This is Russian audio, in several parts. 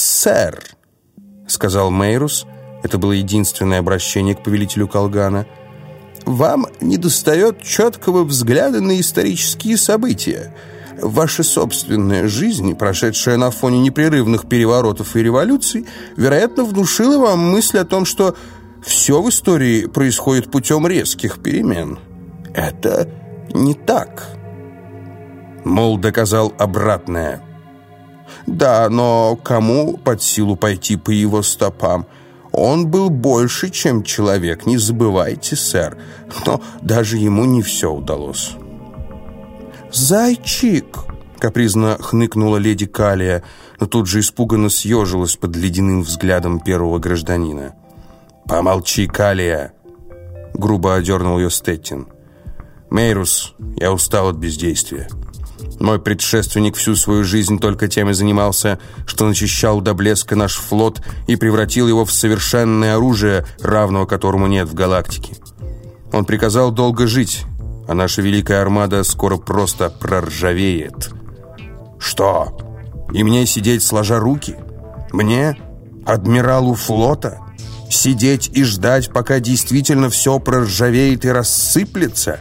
«Сэр», — сказал Мейрус, это было единственное обращение к повелителю Колгана, «вам недостает четкого взгляда на исторические события. Ваша собственная жизнь, прошедшая на фоне непрерывных переворотов и революций, вероятно, внушила вам мысль о том, что все в истории происходит путем резких перемен. Это не так. Мол доказал обратное. Да, но кому под силу пойти по его стопам? Он был больше, чем человек, не забывайте, сэр. Но даже ему не все удалось. «Зайчик!» — капризно хныкнула леди Калия, но тут же испуганно съежилась под ледяным взглядом первого гражданина. «Помолчи, Калия!» — грубо одернул ее Стеттин. «Мейрус, я устал от бездействия. Мой предшественник всю свою жизнь только тем и занимался, что начищал до блеска наш флот и превратил его в совершенное оружие, равного которому нет в галактике. Он приказал долго жить, а наша великая армада скоро просто проржавеет. Что? И мне сидеть сложа руки? Мне, адмиралу флота, сидеть и ждать, пока действительно все проржавеет и рассыплется?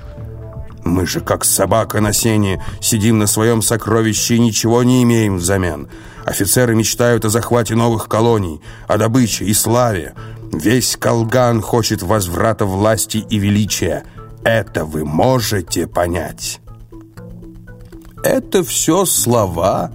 Мы же, как собака на сене, сидим на своем сокровище и ничего не имеем взамен. Офицеры мечтают о захвате новых колоний, о добыче и славе. Весь Колган хочет возврата власти и величия – это вы можете понять. Это все слова.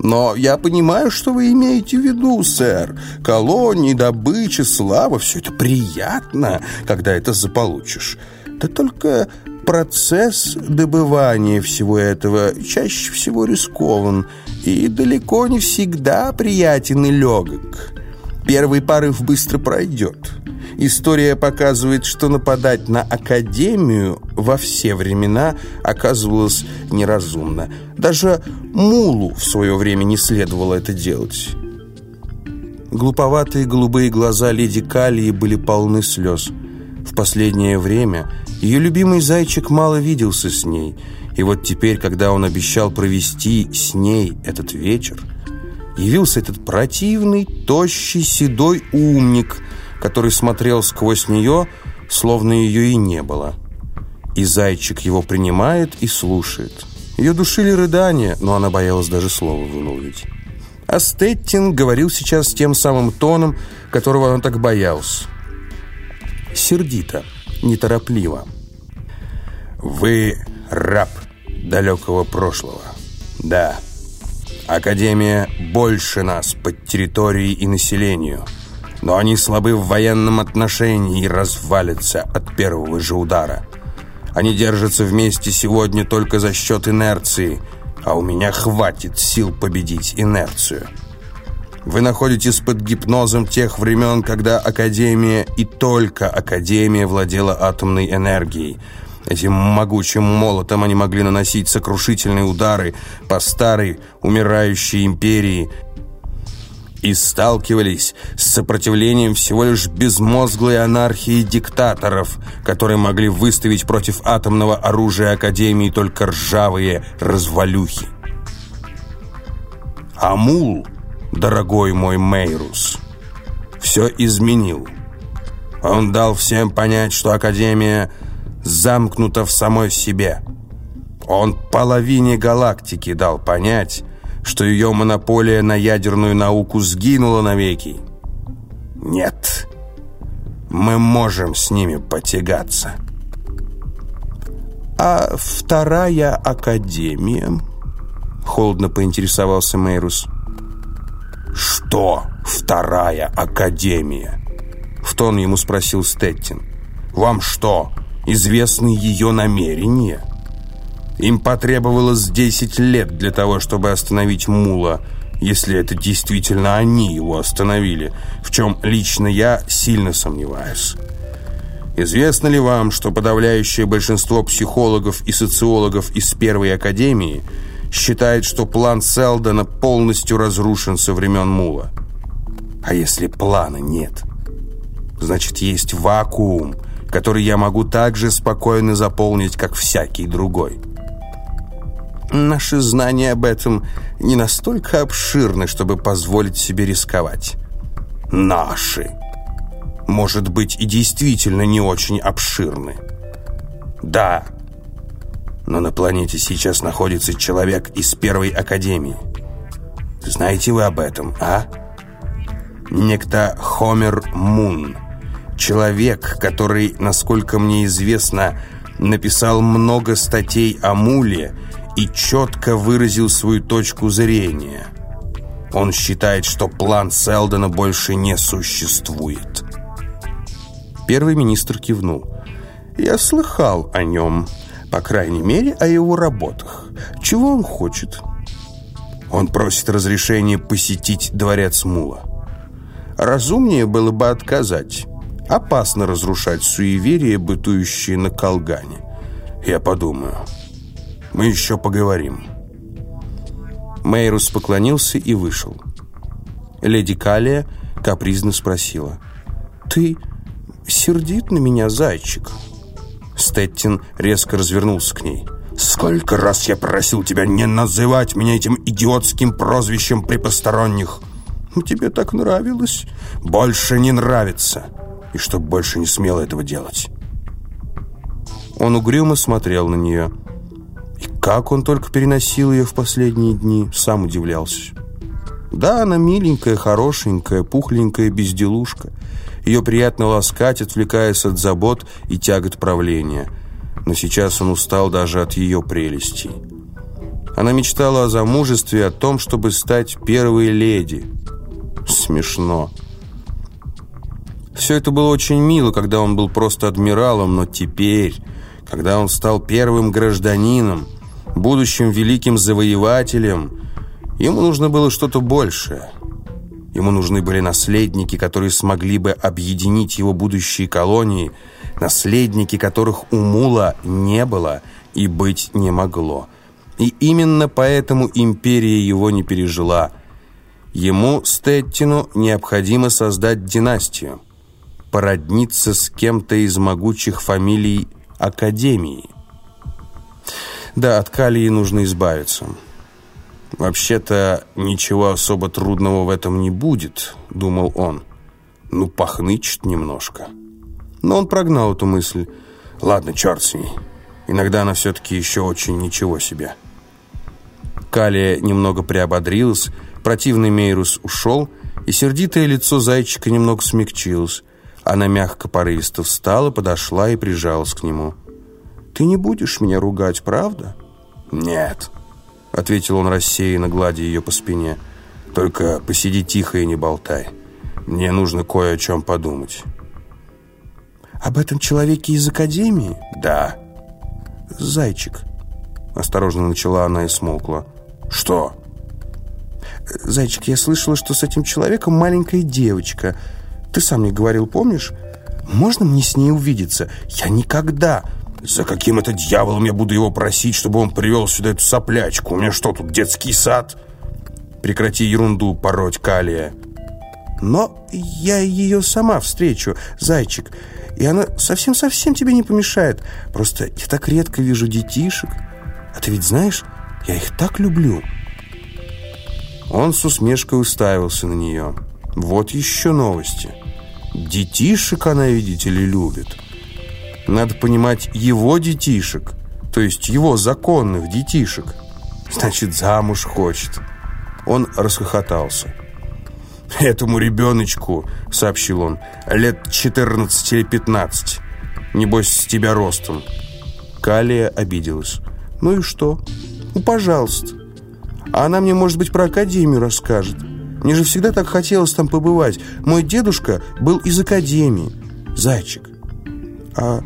Но я понимаю, что вы имеете в виду, сэр. Колонии, добыча, слава, все это приятно, когда это заполучишь. Да только процесс добывания всего этого чаще всего рискован и далеко не всегда приятен и легок. Первый порыв быстро пройдет. История показывает, что нападать на Академию во все времена оказывалось неразумно. Даже Мулу в свое время не следовало это делать. Глуповатые голубые глаза леди Калии были полны слез. В последнее время ее любимый зайчик мало виделся с ней. И вот теперь, когда он обещал провести с ней этот вечер, явился этот противный, тощий, седой умник – который смотрел сквозь нее, словно ее и не было. И зайчик его принимает и слушает. Ее душили рыдания, но она боялась даже слова вымолвить. А Стеттин говорил сейчас тем самым тоном, которого он так боялся. Сердито, неторопливо. «Вы раб далекого прошлого. Да, Академия больше нас под территорией и населению» но они слабы в военном отношении и развалятся от первого же удара. Они держатся вместе сегодня только за счет инерции, а у меня хватит сил победить инерцию. Вы находитесь под гипнозом тех времен, когда Академия и только Академия владела атомной энергией. Этим могучим молотом они могли наносить сокрушительные удары по старой, умирающей империи – и сталкивались с сопротивлением всего лишь безмозглой анархии диктаторов, которые могли выставить против атомного оружия Академии только ржавые развалюхи. Амул, дорогой мой Мейрус, все изменил. Он дал всем понять, что Академия замкнута в самой себе. Он половине галактики дал понять, что ее монополия на ядерную науку сгинула навеки. Нет, мы можем с ними потягаться. А вторая академия? Холодно поинтересовался Мейрус. Что вторая академия? В тон ему спросил Стеттин. Вам что, известны ее намерения? Им потребовалось 10 лет для того, чтобы остановить Мула, если это действительно они его остановили, в чем лично я сильно сомневаюсь. Известно ли вам, что подавляющее большинство психологов и социологов из Первой Академии считает, что план Селдона полностью разрушен со времен Мула? А если плана нет? Значит, есть вакуум, который я могу так же спокойно заполнить, как всякий другой. Наши знания об этом не настолько обширны, чтобы позволить себе рисковать. Наши. Может быть, и действительно не очень обширны. Да. Но на планете сейчас находится человек из Первой Академии. Знаете вы об этом, а? Некто Хомер Мун. Человек, который, насколько мне известно, написал много статей о Муле и четко выразил свою точку зрения. Он считает, что план Селдона больше не существует. Первый министр кивнул. «Я слыхал о нем, по крайней мере, о его работах. Чего он хочет?» Он просит разрешения посетить дворец Мула. Разумнее было бы отказать. Опасно разрушать суеверия, бытующие на Колгане. Я подумаю. Мы еще поговорим. Мейрус поклонился и вышел. Леди Калия капризно спросила. «Ты сердит на меня, зайчик?» Стеттин резко развернулся к ней. «Сколько раз я просил тебя не называть меня этим идиотским прозвищем при посторонних!» «Ну, «Тебе так нравилось?» «Больше не нравится!» «И чтоб больше не смело этого делать!» Он угрюмо смотрел на нее. И как он только переносил ее в последние дни, сам удивлялся. Да, она миленькая, хорошенькая, пухленькая безделушка. Ее приятно ласкать, отвлекаясь от забот и тягот правления – но сейчас он устал даже от ее прелестей. Она мечтала о замужестве, о том, чтобы стать первой леди. Смешно. Все это было очень мило, когда он был просто адмиралом, но теперь, когда он стал первым гражданином, будущим великим завоевателем, ему нужно было что-то большее. Ему нужны были наследники, которые смогли бы объединить его будущие колонии – наследники которых у Мула не было и быть не могло. И именно поэтому империя его не пережила. Ему, Стеттину, необходимо создать династию, породниться с кем-то из могучих фамилий Академии. Да, от Калии нужно избавиться. «Вообще-то ничего особо трудного в этом не будет», — думал он. «Ну, похнычет немножко». Но он прогнал эту мысль. Ладно, черт с ней. Иногда она все-таки еще очень ничего себе. Калия немного приободрилась, противный Мейрус ушел, и сердитое лицо зайчика немного смягчилось. Она мягко порывисто встала, подошла и прижалась к нему. «Ты не будешь меня ругать, правда?» «Нет», — ответил он рассеянно, гладя ее по спине. «Только посиди тихо и не болтай. Мне нужно кое о чем подумать». Об этом человеке из Академии? Да. Зайчик. Осторожно начала она и смолкла. Что? Зайчик, я слышала, что с этим человеком маленькая девочка. Ты сам мне говорил, помнишь? Можно мне с ней увидеться? Я никогда... За каким это дьяволом я буду его просить, чтобы он привел сюда эту соплячку? У меня что, тут детский сад? Прекрати ерунду пороть, Калия. Но я ее сама встречу, зайчик. И она совсем-совсем тебе не помешает. Просто я так редко вижу детишек. А ты ведь знаешь, я их так люблю». Он с усмешкой уставился на нее. «Вот еще новости. Детишек она, видите ли, любит. Надо понимать его детишек, то есть его законных детишек. Значит, замуж хочет». Он расхохотался. «Этому ребеночку», — сообщил он, — «лет 14 или 15. Небось, с тебя ростом». Калия обиделась. «Ну и что? Ну, пожалуйста. А она мне, может быть, про Академию расскажет. Мне же всегда так хотелось там побывать. Мой дедушка был из Академии. Зайчик, а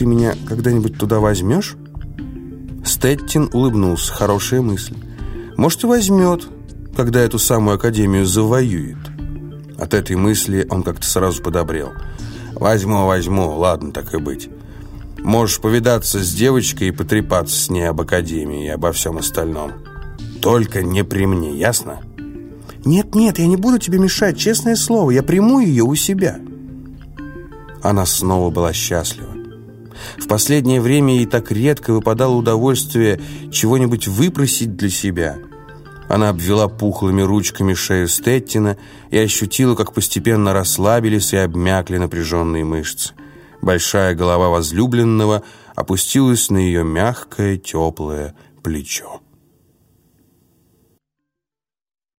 ты меня когда-нибудь туда возьмешь?» Стеттин улыбнулся. Хорошая мысль. «Может, и возьмет» когда эту самую академию завоюет. От этой мысли он как-то сразу подобрел. «Возьму, возьму, ладно, так и быть. Можешь повидаться с девочкой и потрепаться с ней об академии и обо всем остальном. Только не при мне, ясно?» «Нет-нет, я не буду тебе мешать, честное слово, я приму ее у себя». Она снова была счастлива. В последнее время ей так редко выпадало удовольствие чего-нибудь выпросить для себя. Она обвела пухлыми ручками шею Стеттина и ощутила, как постепенно расслабились и обмякли напряженные мышцы. Большая голова возлюбленного опустилась на ее мягкое, теплое плечо.